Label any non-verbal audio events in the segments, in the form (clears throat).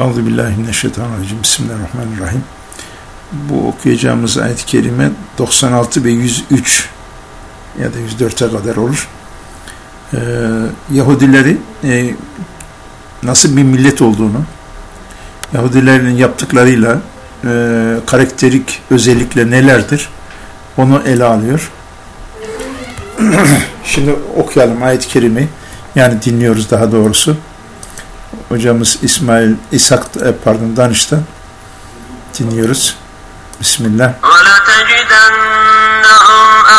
Euzu billahi mineşşeytanirracim. Bismillahirrahmanirrahim. Bu okuyacağımız ayet-i kerime 96 ve 103 ya da 104'e kadar olur. Ee, Yahudileri e, nasıl bir millet olduğunu, Yahudilerin yaptıklarıyla e, karakterik özellikle nelerdir onu ele alıyor. (clears throat) Şimdi okuyalım ayet-i kerimeyi. Yani dinliyoruz daha doğrusu hocamız İsmail İshak e, pardon Danış'tan dinliyoruz. Bismillah. وَلَتَجِدَنَّهُمْ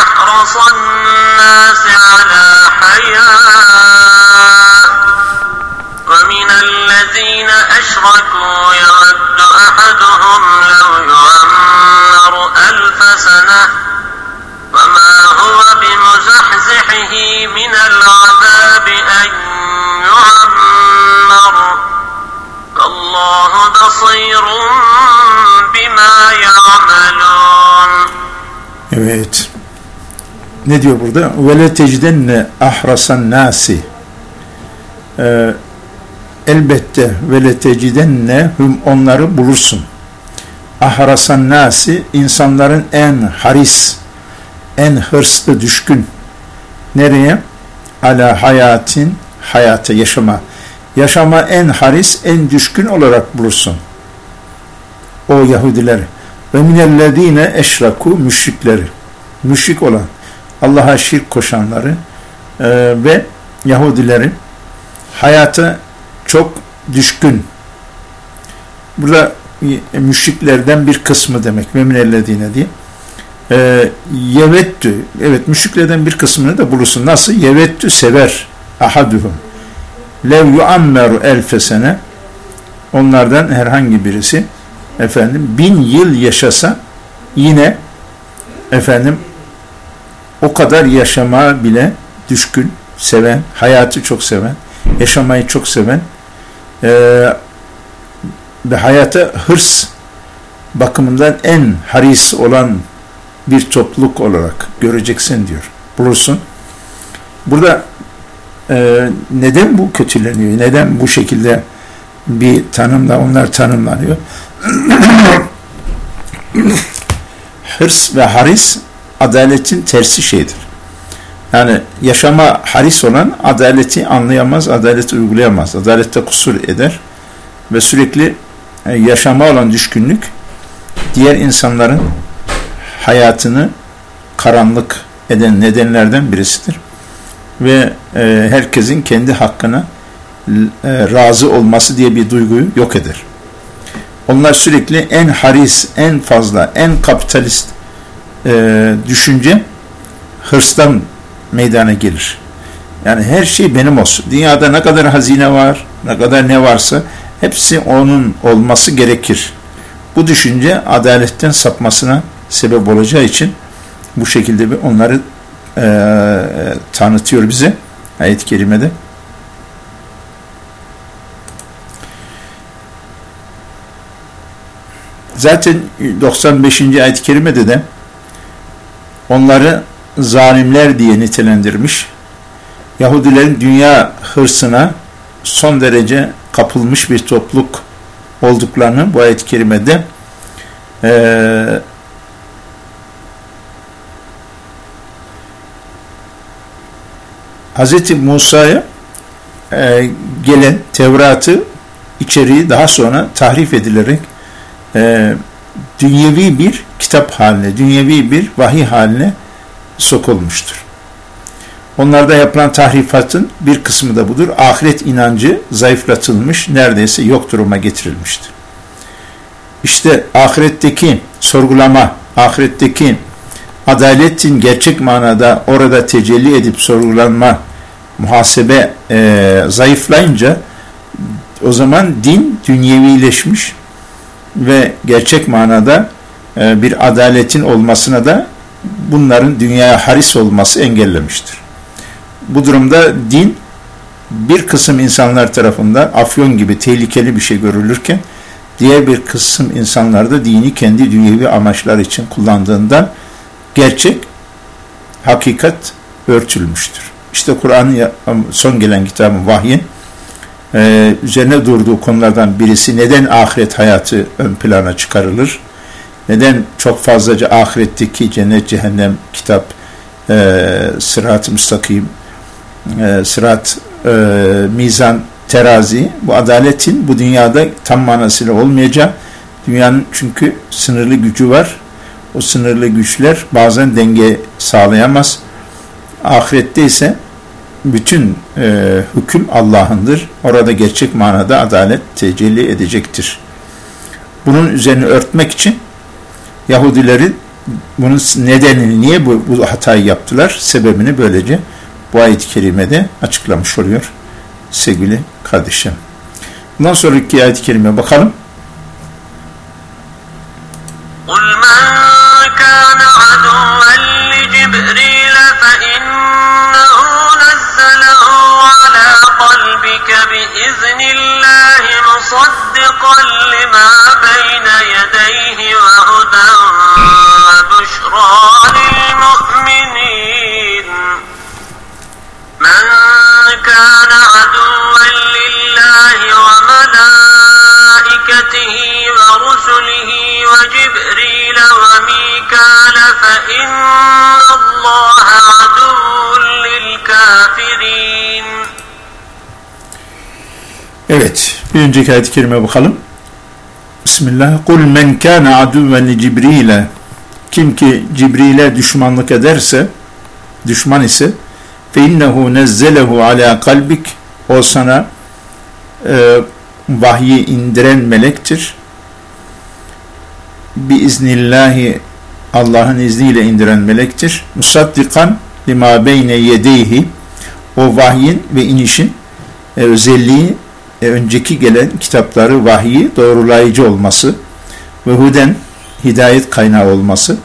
أَحْرَصَ النَّاسِ عَلَى حَيَاءٍ وَمِنَ الَّذِينَ أَشْرَكُوا يَوَدُّ أَحَدُهُمْ لَوْ يُعَمَّرُ أَلْفَ سَنَةٍ وَمَا هُوَ بِمُزَحْزِحِهِ مِنَ الْعَذَابِ أَنْ يُعَمَّرَ وَاللّٰهُ بَصِيرٌ بِمَا يَعْمَلُونَ Evet. Ne diyor burada? وَلَا تَجْدَنَّ أَحْرَسَ النَّاسِ ee, Elbette وَلَا تَجْدَنَّ hüm onları bulursun. Ahrasan nasi insanların en haris, en hırslı, düşkün. Nereye? Ala hayatin, hayata, yaşama. Yaşama en haris, en düşkün olarak bulursun. O Yahudileri. Ve minellezine eşraku müşrikleri. Müşrik olan, Allah'a şirk koşanları e, ve Yahudileri hayata çok düşkün. Burada müşriklerden bir kısmı demek. Ve minellezine diye e, yevettü evet müşriklerden bir kısmını da bulursun. Nasıl? Yevettü sever ahaduhum lev yuammeru elfe sene onlardan herhangi birisi efendim bin yıl yaşasa yine efendim o kadar yaşama bile düşkün, seven, hayatı çok seven, yaşamayı çok seven e, ve hayata hırs bakımından en haris olan bir topluluk olarak göreceksin diyor. Bulursun. Burada e, neden bu kötüleniyor? Neden bu şekilde bir tanımla onlar tanımlanıyor? (coughs) Hırs ve haris adaletin tersi şeydir. Yani yaşama haris olan adaleti anlayamaz, adaleti uygulayamaz. Adalette kusur eder ve sürekli e, yaşama olan düşkünlük diğer insanların hayatını karanlık eden nedenlerden birisidir. Ve e, herkesin kendi hakkına e, razı olması diye bir duyguyu yok eder. Onlar sürekli en haris, en fazla, en kapitalist e, düşünce hırstan meydana gelir. Yani her şey benim olsun. Dünyada ne kadar hazine var, ne kadar ne varsa hepsi onun olması gerekir. Bu düşünce adaletten sapmasına sebep olacağı için bu şekilde bir onları e, tanıtıyor bize ayet-i kerimede. Zaten 95. ayet-i kerimede de onları zalimler diye nitelendirmiş. Yahudilerin dünya hırsına son derece kapılmış bir topluluk olduklarını bu ayet-i kerimede e, Hz. Musa'ya e, gelen Tevrat'ı içeriği daha sonra tahrif edilerek e, dünyevi bir kitap haline, dünyevi bir vahiy haline sokulmuştur. Onlarda yapılan tahrifatın bir kısmı da budur. Ahiret inancı zayıflatılmış, neredeyse yok duruma getirilmiştir. İşte ahiretteki sorgulama, ahiretteki adaletin gerçek manada orada tecelli edip sorgulanma, muhasebe e, zayıflayınca o zaman din dünyevileşmiş ve gerçek manada e, bir adaletin olmasına da bunların dünyaya haris olması engellemiştir. Bu durumda din bir kısım insanlar tarafından afyon gibi tehlikeli bir şey görülürken diğer bir kısım insanlar da dini kendi dünyevi amaçlar için kullandığından gerçek, hakikat örtülmüştür. İşte Kur'an'ın son gelen kitabın vahyin e, üzerine durduğu konulardan birisi neden ahiret hayatı ön plana çıkarılır? Neden çok fazlaca ahiretteki cennet, cehennem, kitap, e, sırat-ı müstakim, e, sırat, e, mizan, terazi, bu adaletin bu dünyada tam manasıyla olmayacağı, dünyanın çünkü sınırlı gücü var, o sınırlı güçler bazen denge sağlayamaz. Ahirette ise bütün e, hüküm Allah'ındır. Orada gerçek manada adalet tecelli edecektir. Bunun üzerine örtmek için Yahudilerin bunun nedenini, niye bu, bu hatayı yaptılar, sebebini böylece bu ayet-i kerimede açıklamış oluyor sevgili kardeşim. Bundan sonraki ayet-i kerime bakalım. وميكال فإن الله عدو للكافرين Evet, bir önceki ayet-i kerime bakalım. Bismillah. Kul men kana aduven li Cibril'e kim ki Cibril'e düşmanlık ederse, düşman ise fe innehu nezzelehu ala kalbik o sana e, vahyi indiren melektir. Bi iznillahi Allah'ın izniyle indiren melektir. Musaddikan lima beyne yedeyhi o vahyin ve inişin e, özelliği e, önceki gelen kitapları vahyi doğrulayıcı olması ve huden hidayet kaynağı olması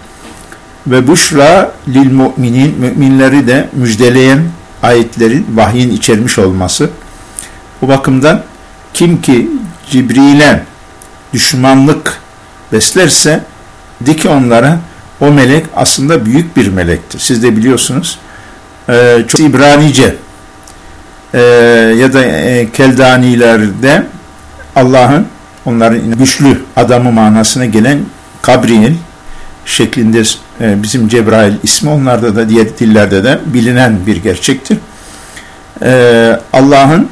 ve buşra lil müminin müminleri de müjdeleyen ayetlerin vahyin içermiş olması. Bu bakımdan kim ki Cibril'e düşmanlık beslerse dik onlara o melek aslında büyük bir melektir. Siz de biliyorsunuz. Ee, çok İbranice e, ya da e, Keldanilerde Allah'ın onların güçlü adamı manasına gelen Gabriel şeklinde e, bizim Cebrail ismi onlarda da diğer dillerde de bilinen bir gerçektir. E, Allah'ın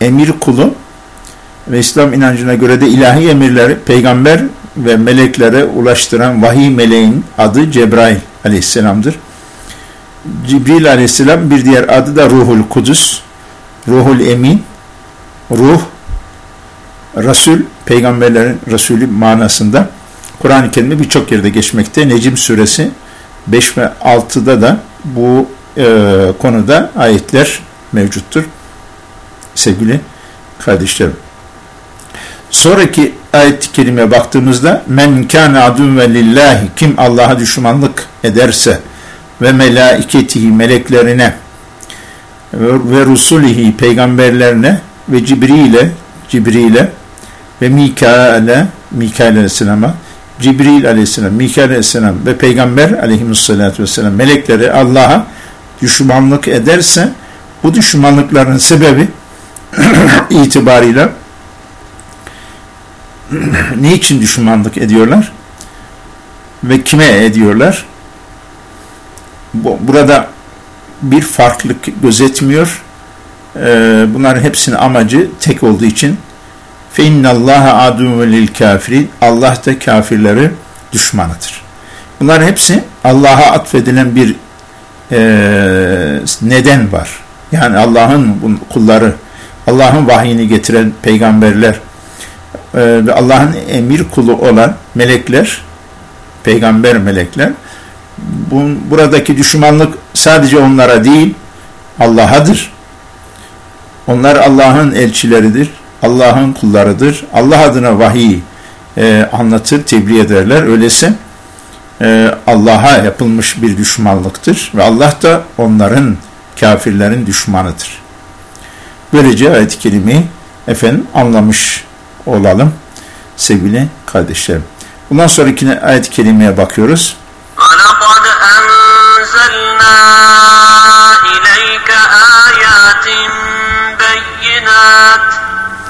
emir kulu ve İslam inancına göre de ilahi emirleri peygamber ve meleklere ulaştıran vahiy meleğin adı Cebrail aleyhisselamdır. Cibril aleyhisselam bir diğer adı da Ruhul Kudüs, Ruhul Emin, Ruh, Resul, peygamberlerin Resulü manasında Kur'an-ı Kerim'de birçok yerde geçmekte. Necim suresi 5 ve 6'da da bu e, konuda ayetler mevcuttur. Sevgili kardeşlerim. Sonraki ayet-i kerimeye baktığımızda men kâne adüven lillahi kim Allah'a düşmanlık ederse ve melaiketihi meleklerine ve, ve rusulihi peygamberlerine ve Cibril'e Cibril'e ve Mikail'e Mikail aleyhisselama Cibril aleyhisselam, Mikail aleyhisselam ve Peygamber aleyhisselatü vesselam melekleri Allah'a düşmanlık ederse bu düşmanlıkların sebebi (clears throat) itibarıyla (clears throat) ne için düşmanlık ediyorlar ve kime ediyorlar? Burada bir farklılık gözetmiyor. Ee, bunların hepsinin amacı tek olduğu için فَاِنَّ اللّٰهَ عَدُوٌ لِلْكَافِرِينَ Allah da kafirleri düşmanıdır. Bunların hepsi Allah'a atfedilen bir e, neden var. Yani Allah'ın kulları, Allah'ın vahyini getiren peygamberler e, ve Allah'ın emir kulu olan melekler, peygamber melekler, bu, buradaki düşmanlık sadece onlara değil, Allah'adır. Onlar Allah'ın elçileridir Allah'ın kullarıdır. Allah adına vahiy e, anlatır, tebliğ ederler. Öyleyse e, Allah'a yapılmış bir düşmanlıktır ve Allah da onların, kafirlerin düşmanıdır. Böylece ayet-i kerimeyi efendim anlamış olalım sevgili kardeşlerim. Bundan sonraki ayet-i kerimeye bakıyoruz. وَلَقَدْ أَنْزَلْنَا إِلَيْكَ آيَاتٍ بَيِّنَاتٍ بينات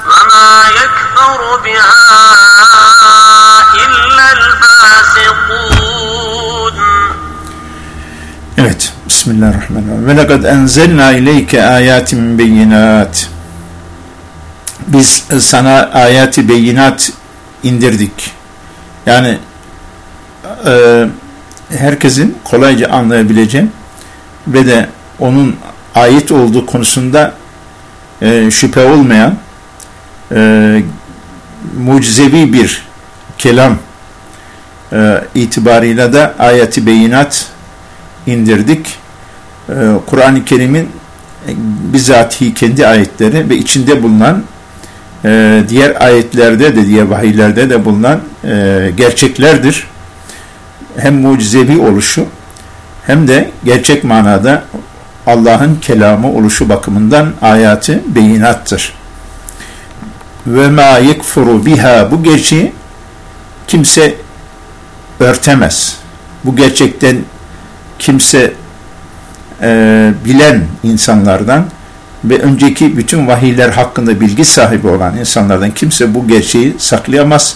وما يكفر بها إلا الفاسقون Evet. Bismillahirrahmanirrahim. Ve lekad enzelna ileyke ayatin beyinat. biz sana ayati beyinat indirdik. Yani e, herkesin kolayca anlayabileceği ve de onun ait olduğu konusunda e, şüphe olmayan e, mucizevi bir kelam e, itibarıyla da ayeti beyinat indirdik. Ee, Kur'an-ı Kerim'in e, bizatihi kendi ayetleri ve içinde bulunan e, diğer ayetlerde de diye vahiylerde de bulunan e, gerçeklerdir. Hem mucizevi oluşu hem de gerçek manada Allah'ın kelamı oluşu bakımından ayatı beyinattır. Ve ma yekfuru biha bu gerçeği kimse örtemez. Bu gerçekten kimse e, bilen insanlardan ve önceki bütün vahiyler hakkında bilgi sahibi olan insanlardan kimse bu gerçeği saklayamaz.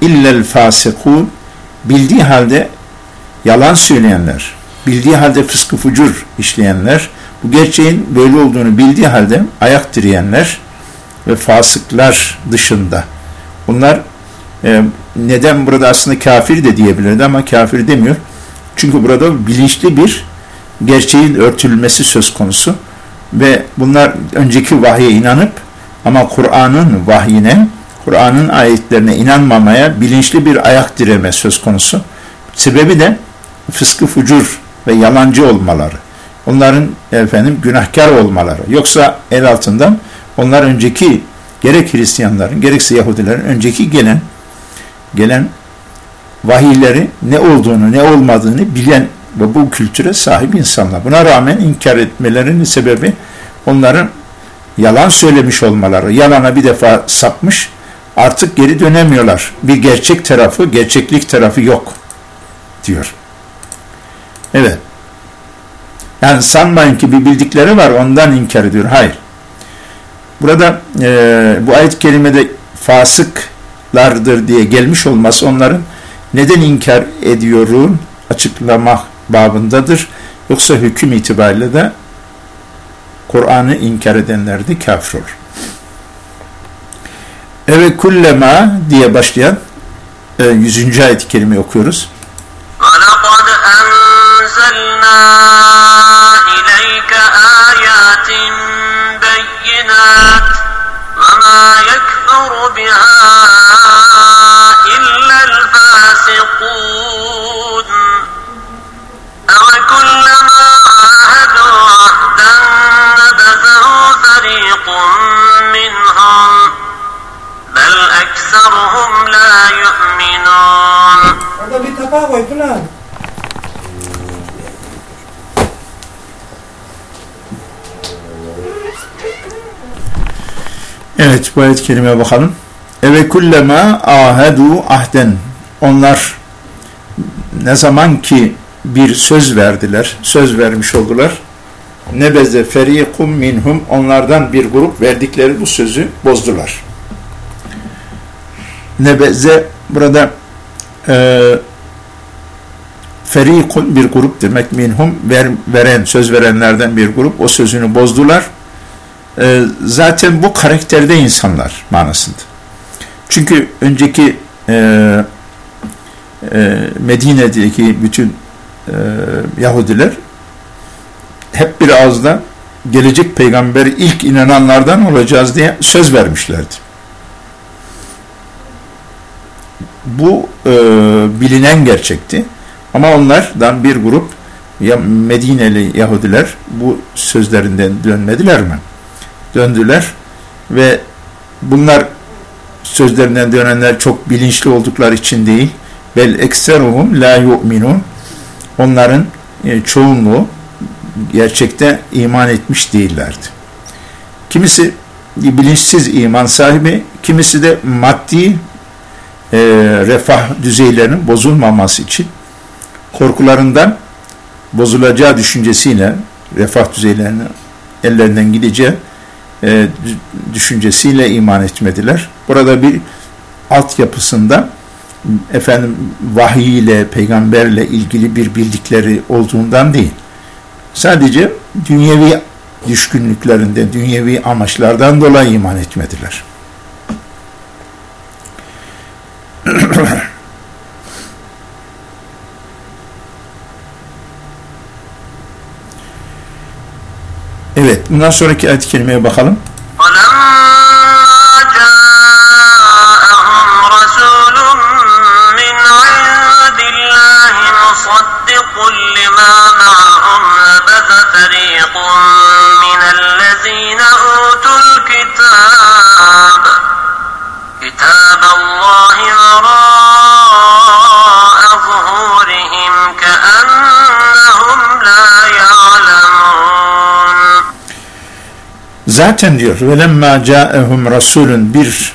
İllel fasikun bildiği halde yalan söyleyenler, bildiği halde fıskı fucur işleyenler, bu gerçeğin böyle olduğunu bildiği halde ayak direyenler ve fasıklar dışında. Bunlar e, neden burada aslında kafir de diyebilirdi ama kafir demiyor. Çünkü burada bilinçli bir gerçeğin örtülmesi söz konusu ve bunlar önceki vahye inanıp ama Kur'an'ın vahyine, Kur'an'ın ayetlerine inanmamaya bilinçli bir ayak direme söz konusu. Sebebi de fıskı fucur ve yalancı olmaları. Onların efendim günahkar olmaları. Yoksa el altından onlar önceki gerek Hristiyanların gerekse Yahudilerin önceki gelen gelen vahiyleri ne olduğunu ne olmadığını bilen ve bu kültüre sahip insanlar. Buna rağmen inkar etmelerinin sebebi onların yalan söylemiş olmaları. Yalana bir defa sapmış artık geri dönemiyorlar. Bir gerçek tarafı, gerçeklik tarafı yok diyor. Evet. Yani sanmayın ki bir bildikleri var ondan inkar ediyor. Hayır. Burada e, bu ayet kelimede fasıklardır diye gelmiş olması onların neden inkar ediyorum açıklamak babındadır. Yoksa hüküm itibariyle de Kur'an'ı inkar edenler de kafir olur. Evet kullema diye başlayan e, 100. ayet-i kerime okuyoruz. وَلَقَدْ أَنزَلْنَا إِلَيْكَ آيَاتٍ بَيِّنَاتٍ وَمَا يَكْفُرُ بِهَا إِلَّا الْفَاسِقُونَ أَوَكُلَّمَا عَاهَدُوا عَهْدًا نَبَذَهُ فَرِيقٌ مِّنْهُمْ بَلْ أَكْثَرُهُمْ لَا يُؤْمِنُونَ Orada bir kapağı koy Pınar. Evet bu ayet-i kerimeye bakalım. Eve kullema ahedu ahden. Onlar ne zaman ki bir söz verdiler, söz vermiş oldular. Nebeze ferikum minhum onlardan bir grup verdikleri bu sözü bozdular. Nebeze burada e, ferikun bir grup demek minhum ver, veren söz verenlerden bir grup o sözünü bozdular. E, zaten bu karakterde insanlar manasında. Çünkü önceki e, e, Medine'deki bütün e, Yahudiler hep bir ağızdan gelecek peygamber ilk inananlardan olacağız diye söz vermişlerdi. Bu e, bilinen gerçekti. Ama onlardan bir grup ya Medineli Yahudiler bu sözlerinden dönmediler mi? Döndüler ve bunlar sözlerinden dönenler çok bilinçli oldukları için değil. Bel ekseruhum la yu'minun. Onların e, çoğunluğu gerçekte iman etmiş değillerdi. Kimisi bilinçsiz iman sahibi, kimisi de maddi e, refah düzeylerinin bozulmaması için korkularından bozulacağı düşüncesiyle refah düzeylerinin ellerinden gideceği e, düşüncesiyle iman etmediler. Burada bir altyapısında efendim vahiy ile peygamberle ilgili bir bildikleri olduğundan değil. Sadece dünyevi düşkünlüklerinden, dünyevi amaçlardan dolayı iman etmediler. (clears throat) evet, bundan sonraki ayet-i kerimeye bakalım. Zaten diyor velemma ca'ehum rasulun bir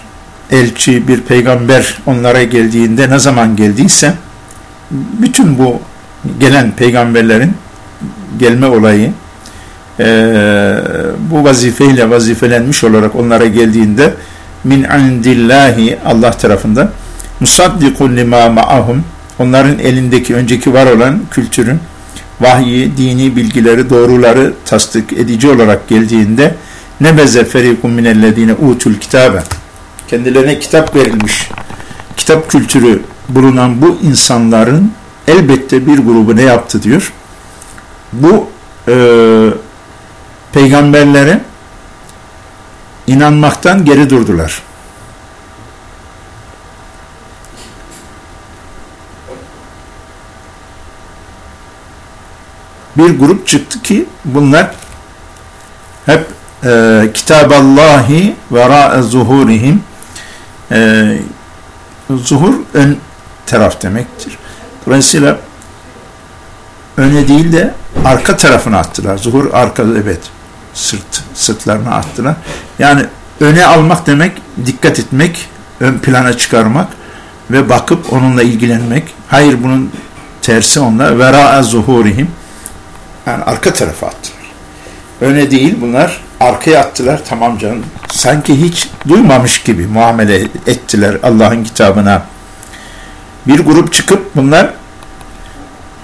elçi, bir peygamber onlara geldiğinde ne zaman geldiyse bütün bu gelen peygamberlerin gelme olayı e, bu vazifeyle vazifelenmiş olarak onlara geldiğinde min indillahi Allah tarafından musaddikun lima ma'ahum. Onların elindeki önceki var olan kültürün vahyi, dini bilgileri, doğruları tasdik edici olarak geldiğinde nebeze ferikum minellezine utul kitabe. Kendilerine kitap verilmiş kitap kültürü bulunan bu insanların elbette bir grubu ne yaptı diyor. Bu e, peygamberlere inanmaktan geri durdular bir grup çıktı ki bunlar hep e, Kitaballahi vera zuhurihim e, zuhur ön taraf demektir. Dolayısıyla öne değil de arka tarafına attılar. Zuhur arka evet sırt sırtlarına attılar. Yani öne almak demek dikkat etmek, ön plana çıkarmak ve bakıp onunla ilgilenmek. Hayır bunun tersi onlar. Vera zuhurihim yani arka tarafa attılar. Öne değil bunlar arkaya attılar tamam canım. Sanki hiç duymamış gibi muamele ettiler Allah'ın kitabına. Bir grup çıkıp bunlar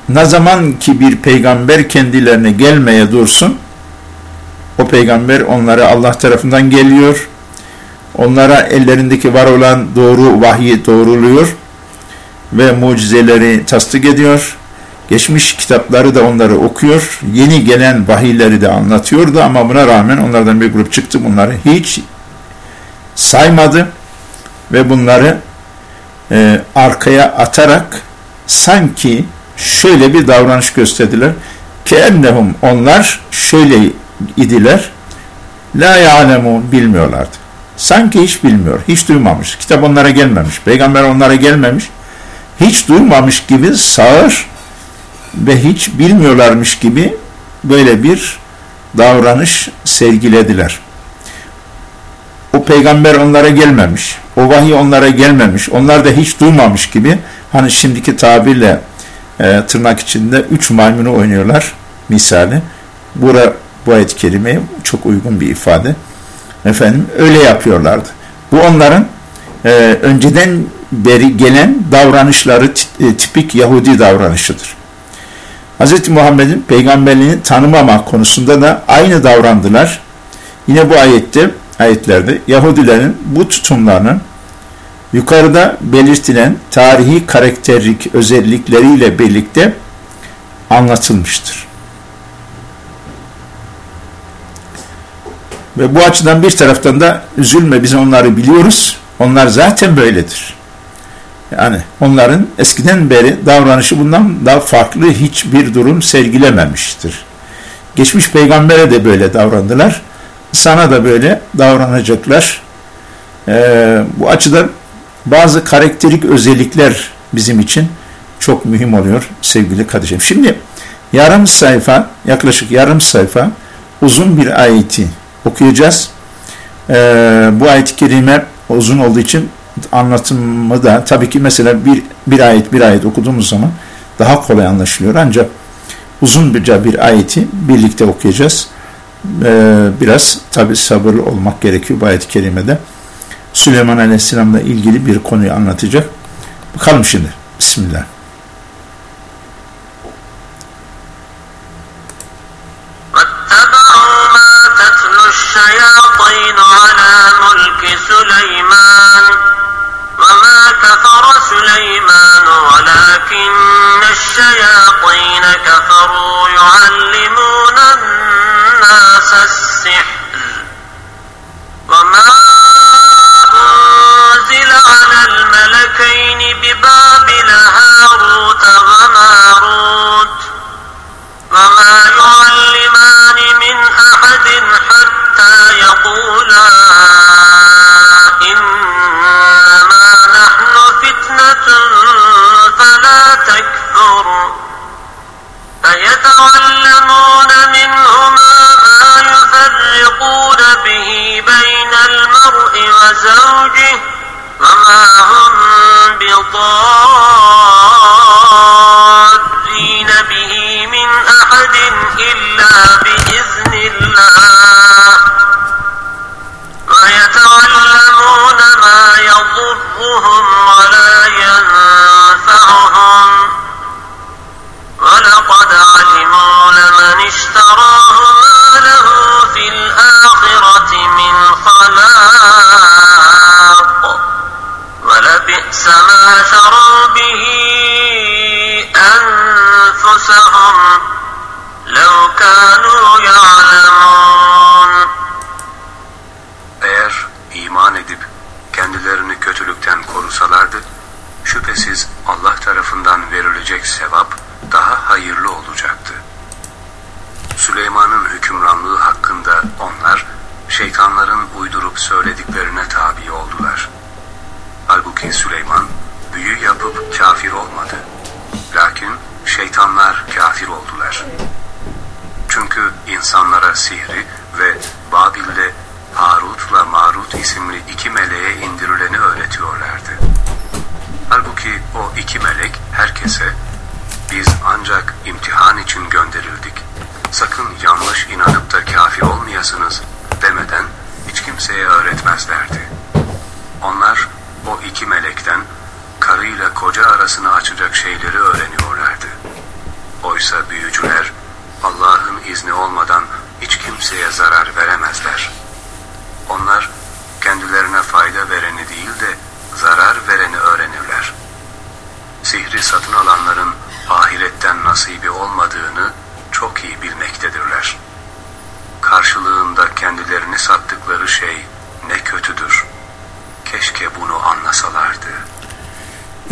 ne zaman ki bir peygamber kendilerine gelmeye dursun o peygamber onlara Allah tarafından geliyor. Onlara ellerindeki var olan doğru vahyi doğruluyor ve mucizeleri tasdik ediyor Geçmiş kitapları da onları okuyor. Yeni gelen vahiyleri de anlatıyordu ama buna rağmen onlardan bir grup çıktı bunları hiç saymadı ve bunları e, arkaya atarak sanki şöyle bir davranış gösterdiler. Keennehum onlar şöyle idiler. La ya'lemun bilmiyorlardı. Sanki hiç bilmiyor, hiç duymamış. Kitap onlara gelmemiş, peygamber onlara gelmemiş. Hiç duymamış gibi sağır ve hiç bilmiyorlarmış gibi böyle bir davranış sergilediler. O peygamber onlara gelmemiş, o vahiy onlara gelmemiş, onlar da hiç duymamış gibi hani şimdiki tabirle e, tırnak içinde üç maymunu oynuyorlar misali. Bura, bu ayet kelimeye çok uygun bir ifade. Efendim öyle yapıyorlardı. Bu onların e, önceden beri gelen davranışları e, tipik Yahudi davranışıdır. Hz. Muhammed'in peygamberliğini tanımama konusunda da aynı davrandılar. Yine bu ayette, ayetlerde Yahudilerin bu tutumlarının yukarıda belirtilen tarihi karakterlik özellikleriyle birlikte anlatılmıştır. Ve bu açıdan bir taraftan da üzülme biz onları biliyoruz. Onlar zaten böyledir. Yani onların eskiden beri davranışı bundan daha farklı hiçbir durum sergilememiştir. Geçmiş peygambere de böyle davrandılar. Sana da böyle davranacaklar. Ee, bu açıdan bazı karakterik özellikler bizim için çok mühim oluyor sevgili kardeşim. Şimdi yarım sayfa, yaklaşık yarım sayfa uzun bir ayeti okuyacağız. Ee, bu ayet-i kerime uzun olduğu için anlatımı da tabii ki mesela bir, bir ayet bir ayet okuduğumuz zaman daha kolay anlaşılıyor. Ancak uzun bir, bir ayeti birlikte okuyacağız. e, biraz tabi sabırlı olmak gerekiyor bu ayet-i kerimede. Süleyman Aleyhisselam'la ilgili bir konuyu anlatacak. Bakalım şimdi. Bismillah. واتبعوا ما تتلو الشياطين على ملك سليمان وما كفر سليمان ولكن الشياطين كفروا يعلمون الناس السحر. وما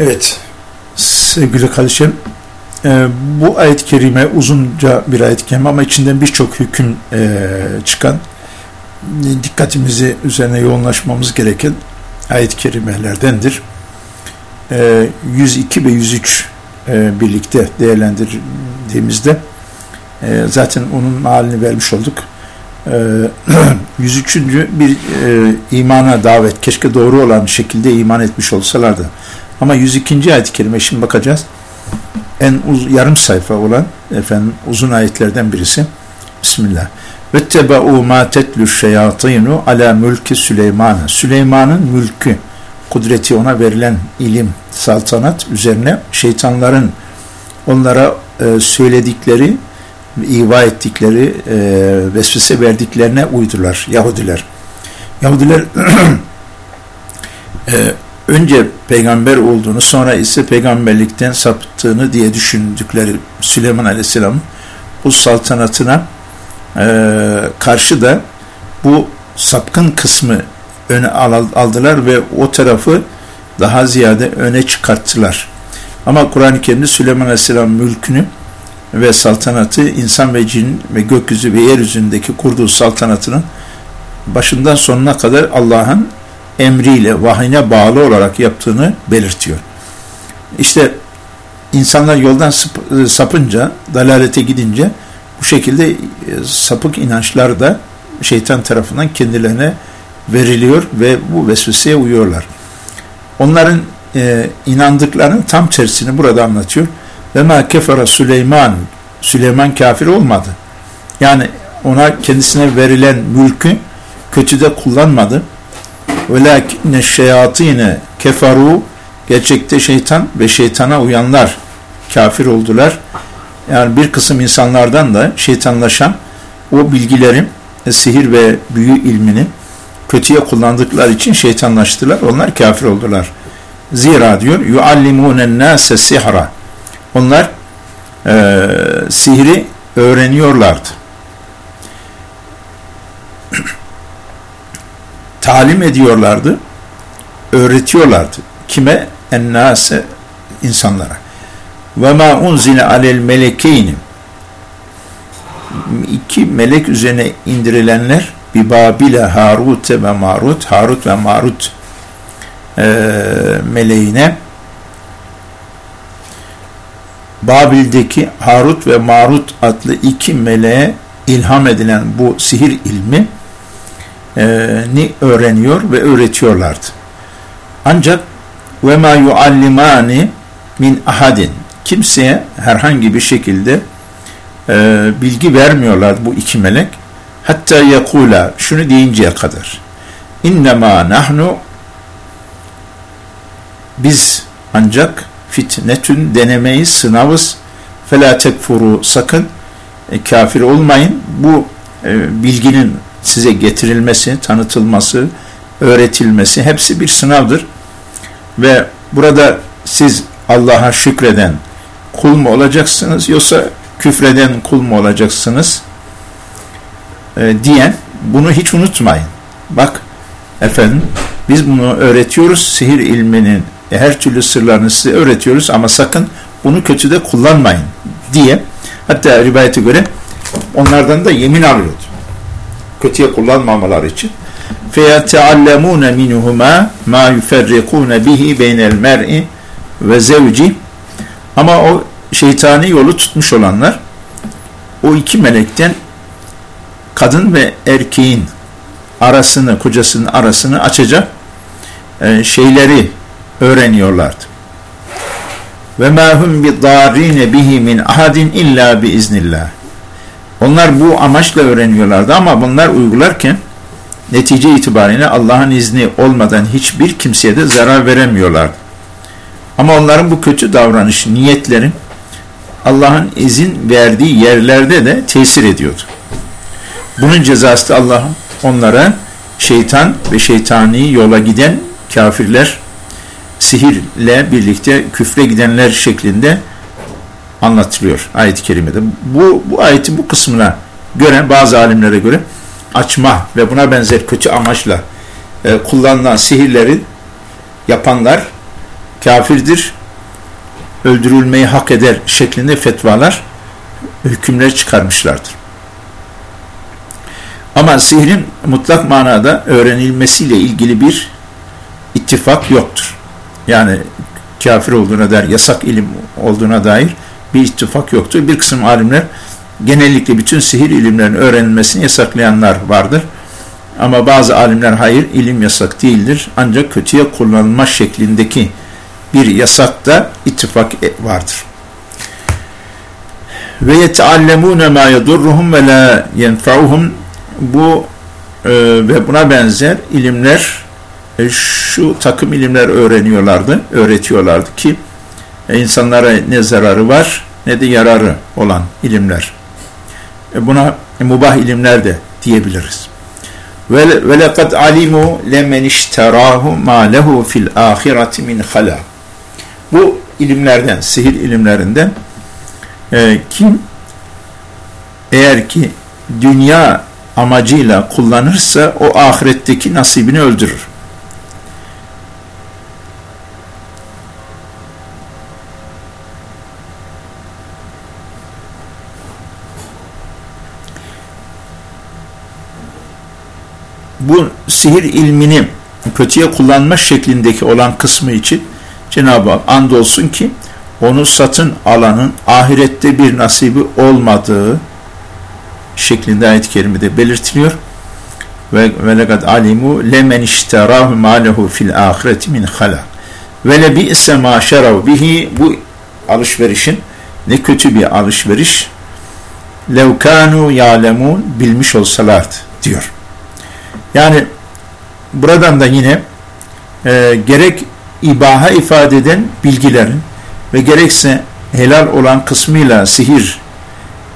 Evet sevgili kardeşim e, bu ayet-i kerime uzunca bir ayet-i kerime ama içinden birçok hüküm e, çıkan e, dikkatimizi üzerine yoğunlaşmamız gereken ayet-i kerimelerdendir. E, 102 ve 103 e, birlikte değerlendirdiğimizde e, zaten onun halini vermiş olduk. E, (clears throat) 103. bir e, imana davet keşke doğru olan şekilde iman etmiş olsalardı. Ama 102. ayet-i kerime şimdi bakacağız. En uz yarım sayfa olan efendim uzun ayetlerden birisi. Bismillah. Vettebe'u ma tetlu şeyatinu ala mülki Süleyman. Süleyman'ın mülkü, kudreti ona verilen ilim, saltanat üzerine şeytanların onlara e, söyledikleri, iva ettikleri, e, vesvese verdiklerine uydular Yahudiler. Yahudiler (clears throat) e, önce peygamber olduğunu sonra ise peygamberlikten saptığını diye düşündükleri Süleyman Aleyhisselam'ın bu saltanatına e, karşı da bu sapkın kısmı öne aldılar ve o tarafı daha ziyade öne çıkarttılar. Ama Kur'an-ı Kerim'de Süleyman Aleyhisselam mülkünü ve saltanatı insan ve cin ve gökyüzü ve yeryüzündeki kurduğu saltanatının başından sonuna kadar Allah'ın emriyle, vahine bağlı olarak yaptığını belirtiyor. İşte insanlar yoldan sapınca, dalalete gidince bu şekilde e, sapık inançlar da şeytan tarafından kendilerine veriliyor ve bu vesveseye uyuyorlar. Onların e, inandıklarının tam tersini burada anlatıyor. Ve ma kefara Süleyman Süleyman kafir olmadı. Yani ona kendisine verilen mülkü kötüde kullanmadı. Velakinne şeyatine keferu gerçekte şeytan ve şeytana uyanlar kafir oldular. Yani bir kısım insanlardan da şeytanlaşan o bilgilerin e, sihir ve büyü ilmini kötüye kullandıkları için şeytanlaştılar. Onlar kafir oldular. Zira diyor yuallimûnen nâse sihra. Onlar e, sihri öğreniyorlardı. Talim ediyorlardı. Öğretiyorlardı. Kime? Ennâse insanlara. Ve ma unzile alel melekeyni iki melek üzerine indirilenler bir Babile Harut ve Marut Harut ve Marut e, meleğine Babil'deki Harut ve Marut adlı iki meleğe ilham edilen bu sihir ilmi ni öğreniyor ve öğretiyorlardı. Ancak ve ma yuallimani min ahadin kimseye herhangi bir şekilde e, bilgi vermiyorlar bu iki melek. Hatta yakula şunu deyinceye kadar. İnnemâ nahnu biz ancak fitnetün denemeyi sınavız felâ tekfuru sakın e, kafir olmayın. Bu e, bilginin size getirilmesi, tanıtılması, öğretilmesi hepsi bir sınavdır. Ve burada siz Allah'a şükreden kul mu olacaksınız yoksa küfreden kul mu olacaksınız e, diyen bunu hiç unutmayın. Bak efendim biz bunu öğretiyoruz. Sihir ilminin her türlü sırlarını size öğretiyoruz ama sakın bunu kötüde kullanmayın diye hatta rivayete göre onlardan da yemin alıyordu kötüye kullanmamaları için feyeteallemune minhuma ma yuferrikune bihi beynel mer'i ve zevci ama o şeytani yolu tutmuş olanlar o iki melekten kadın ve erkeğin arasını, kocasının arasını açacak e, şeyleri öğreniyorlardı. Ve ma hum bi darine bihi min ahadin illa bi iznillah. Onlar bu amaçla öğreniyorlardı ama bunlar uygularken netice itibariyle Allah'ın izni olmadan hiçbir kimseye de zarar veremiyorlardı. Ama onların bu kötü davranış, niyetlerin Allah'ın izin verdiği yerlerde de tesir ediyordu. Bunun cezası da Allah onlara şeytan ve şeytani yola giden kafirler, sihirle birlikte küfre gidenler şeklinde anlatılıyor ayet-i kerimede. Bu, bu ayetin bu kısmına göre bazı alimlere göre açma ve buna benzer kötü amaçla e, kullanılan sihirleri yapanlar kafirdir, öldürülmeyi hak eder şeklinde fetvalar, hükümler çıkarmışlardır. Ama sihrin mutlak manada öğrenilmesiyle ilgili bir ittifak yoktur. Yani kafir olduğuna dair, yasak ilim olduğuna dair bir ittifak yoktur. Bir kısım alimler genellikle bütün sihir ilimlerinin öğrenilmesini yasaklayanlar vardır. Ama bazı alimler hayır ilim yasak değildir. Ancak kötüye kullanılma şeklindeki bir yasakta ittifak vardır. Ve yeteallemune ma yedurruhum ve la yenfa'uhum bu e, ve buna benzer ilimler e, şu takım ilimler öğreniyorlardı, öğretiyorlardı ki e, insanlara ne zararı var ne de yararı olan ilimler. E, buna mubah ilimler de diyebiliriz. Ve lekad alimu lemen işterahu ma lehu fil ahireti min halaq bu ilimlerden, sihir ilimlerinden e, kim eğer ki dünya amacıyla kullanırsa o ahiretteki nasibini öldürür. Bu sihir ilmini kötüye kullanma şeklindeki olan kısmı için Cenab-ı Hak andolsun ki onu satın alanın ahirette bir nasibi olmadığı şeklinde ayet-i kerimede belirtiliyor. Ve ve lekad alimu lemen işterahu malehu fil ahireti min hala. Ve le bi'se ma bihi bu alışverişin ne kötü bir alışveriş levkanu ya'lemun bilmiş olsalardı diyor. Yani buradan da yine e, gerek ibaha ifade eden bilgilerin ve gerekse helal olan kısmıyla sihir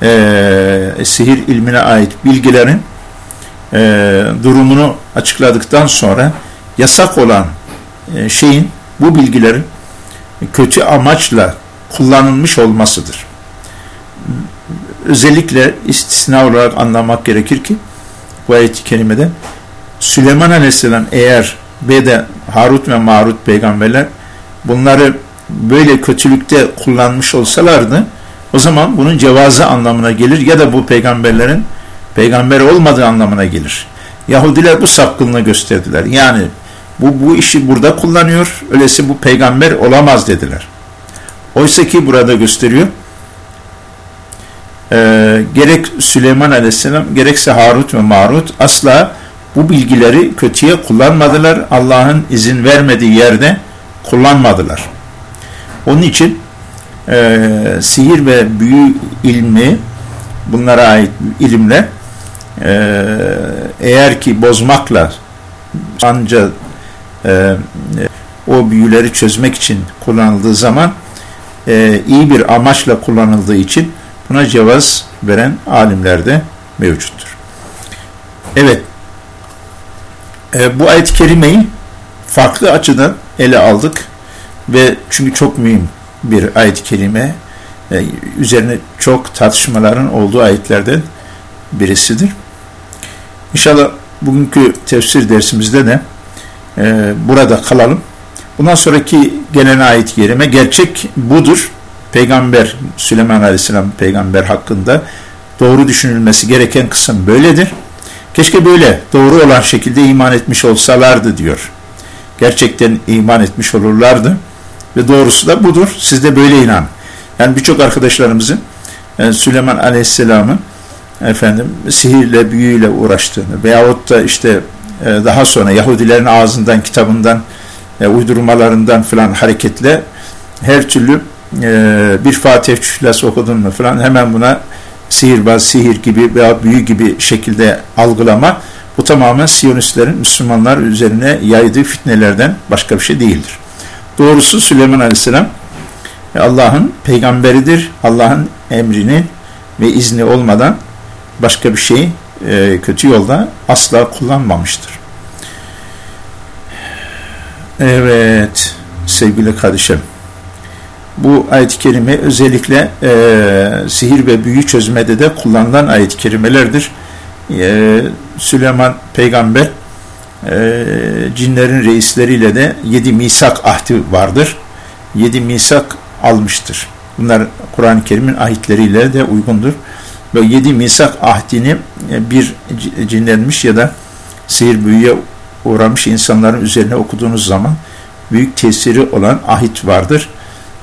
e, sihir ilmine ait bilgilerin e, durumunu açıkladıktan sonra yasak olan e, şeyin bu bilgilerin kötü amaçla kullanılmış olmasıdır. Özellikle istisna olarak anlamak gerekir ki bu ayet-i kerimede Süleyman Aleyhisselam eğer ve de Harut ve Marut peygamberler bunları böyle kötülükte kullanmış olsalardı o zaman bunun cevazı anlamına gelir ya da bu peygamberlerin peygamber olmadığı anlamına gelir. Yahudiler bu sapkınlığı gösterdiler. Yani bu, bu işi burada kullanıyor, öyleyse bu peygamber olamaz dediler. Oysa ki burada gösteriyor, e, gerek Süleyman Aleyhisselam gerekse Harut ve Marut asla bu bilgileri kötüye kullanmadılar. Allah'ın izin vermediği yerde kullanmadılar. Onun için e, sihir ve büyü ilmi bunlara ait ilimler e, eğer ki bozmakla ancak e, o büyüleri çözmek için kullanıldığı zaman e, iyi bir amaçla kullanıldığı için buna cevaz veren alimler de mevcuttur. Evet, e, bu ayet-i kerimeyi farklı açıdan ele aldık ve çünkü çok mühim bir ayet-i kerime e, üzerine çok tartışmaların olduğu ayetlerden birisidir. İnşallah bugünkü tefsir dersimizde de e, burada kalalım. Bundan sonraki gelen ayet yerime gerçek budur. Peygamber Süleyman Aleyhisselam peygamber hakkında doğru düşünülmesi gereken kısım böyledir. Keşke böyle doğru olan şekilde iman etmiş olsalardı diyor. Gerçekten iman etmiş olurlardı. Ve doğrusu da budur. Siz de böyle inan. Yani birçok arkadaşlarımızın yani Süleyman Aleyhisselam'ın efendim sihirle, büyüyle uğraştığını veyahut da işte e, daha sonra Yahudilerin ağzından, kitabından, e, uydurmalarından falan hareketle her türlü e, bir Fatih Çüşlası okudun mu falan hemen buna sihirbaz, sihir gibi veya büyü gibi şekilde algılama bu tamamen Siyonistlerin Müslümanlar üzerine yaydığı fitnelerden başka bir şey değildir. Doğrusu Süleyman Aleyhisselam Allah'ın peygamberidir. Allah'ın emrini ve izni olmadan başka bir şey e, kötü yolda asla kullanmamıştır. Evet sevgili kardeşim bu ayet-i kerime özellikle e, sihir ve büyü çözmede de kullanılan ayet-i kerimelerdir. E, Süleyman peygamber e, cinlerin reisleriyle de yedi misak ahdi vardır. Yedi misak almıştır. Bunlar Kur'an-ı Kerim'in ahitleriyle de uygundur. Ve yedi misak ahdini e, bir cinlenmiş ya da sihir büyüye uğramış insanların üzerine okuduğunuz zaman büyük tesiri olan ahit vardır.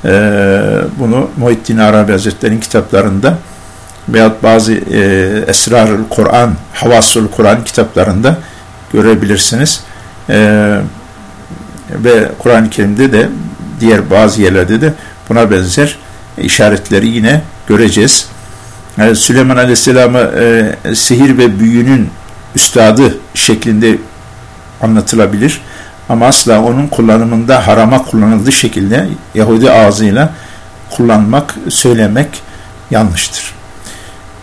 Ee, bunu Muhittin Arabi Hazretleri'nin kitaplarında veyahut bazı e, Esrar-ül Kur'an, Havassul Kur'an kitaplarında görebilirsiniz. Ee, ve Kur'an-ı Kerim'de de diğer bazı yerlerde de buna benzer işaretleri yine göreceğiz. Yani Süleyman Aleyhisselam'ı e, sihir ve büyünün üstadı şeklinde anlatılabilir. Ama asla onun kullanımında harama kullanıldığı şekilde Yahudi ağzıyla kullanmak, söylemek yanlıştır.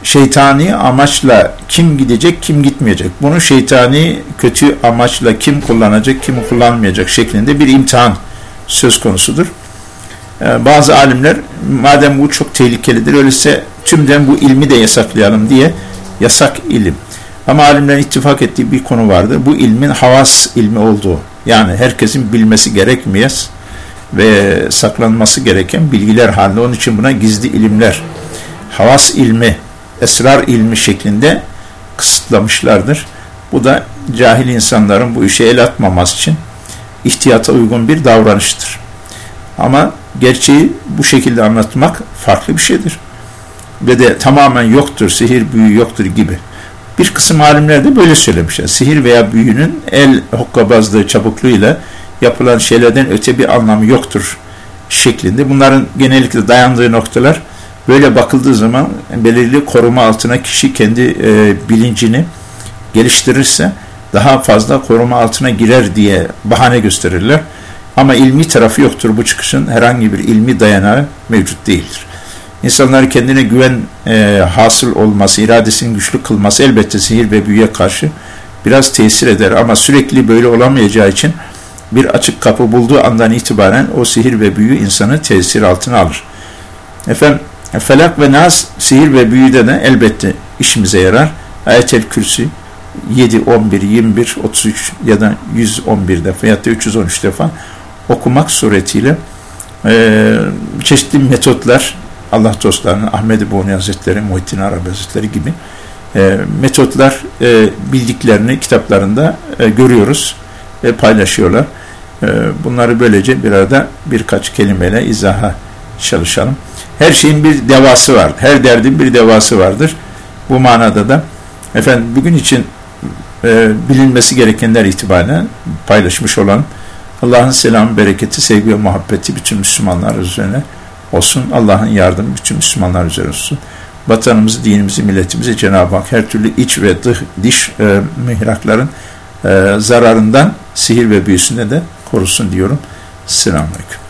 Şeytani amaçla kim gidecek, kim gitmeyecek. Bunu şeytani kötü amaçla kim kullanacak, kim kullanmayacak şeklinde bir imtihan söz konusudur. Ee, bazı alimler madem bu çok tehlikelidir öyleyse tümden bu ilmi de yasaklayalım diye yasak ilim. Ama alimlerin ittifak ettiği bir konu vardı. Bu ilmin havas ilmi olduğu. Yani herkesin bilmesi gerekmeyez ve saklanması gereken bilgiler halinde. Onun için buna gizli ilimler, havas ilmi, esrar ilmi şeklinde kısıtlamışlardır. Bu da cahil insanların bu işe el atmaması için ihtiyata uygun bir davranıştır. Ama gerçeği bu şekilde anlatmak farklı bir şeydir. Ve de tamamen yoktur, sihir büyü yoktur gibi. Bir kısım alimler de böyle söylemişler. Sihir veya büyünün el hokkabazlığı çabukluğuyla yapılan şeylerden öte bir anlamı yoktur şeklinde. Bunların genellikle dayandığı noktalar Böyle bakıldığı zaman belirli koruma altına kişi kendi e, bilincini geliştirirse daha fazla koruma altına girer diye bahane gösterirler. Ama ilmi tarafı yoktur bu çıkışın. Herhangi bir ilmi dayanağı mevcut değildir. İnsanların kendine güven e, hasıl olması, iradesinin güçlü kılması elbette sihir ve büyüye karşı biraz tesir eder. Ama sürekli böyle olamayacağı için bir açık kapı bulduğu andan itibaren o sihir ve büyü insanı tesir altına alır. Efendim, felak ve nas sihir ve büyüde de elbette işimize yarar. Ayet-el Kürsi 7, 11, 21, 33 ya da 111 defa ya da 313 defa okumak suretiyle e, çeşitli metotlar Allah dostlarının Ahmet İbni Hazretleri, Muhittin Arabi Hazretleri gibi e, metotlar e, bildiklerini kitaplarında e, görüyoruz ve paylaşıyorlar. E, bunları böylece bir arada birkaç kelimeyle izaha çalışalım. Her şeyin bir devası vardır. Her derdin bir devası vardır. Bu manada da efendim bugün için e, bilinmesi gerekenler itibariyle paylaşmış olan Allah'ın selamı, bereketi, sevgi ve muhabbeti bütün Müslümanlar üzerine olsun. Allah'ın yardımı bütün Müslümanlar üzerine olsun. Vatanımızı, dinimizi, milletimizi Cenab-ı Hak her türlü iç ve dış, diş e, mihrakların e, zararından, sihir ve büyüsünde de korusun diyorum. Selamun Aleyküm.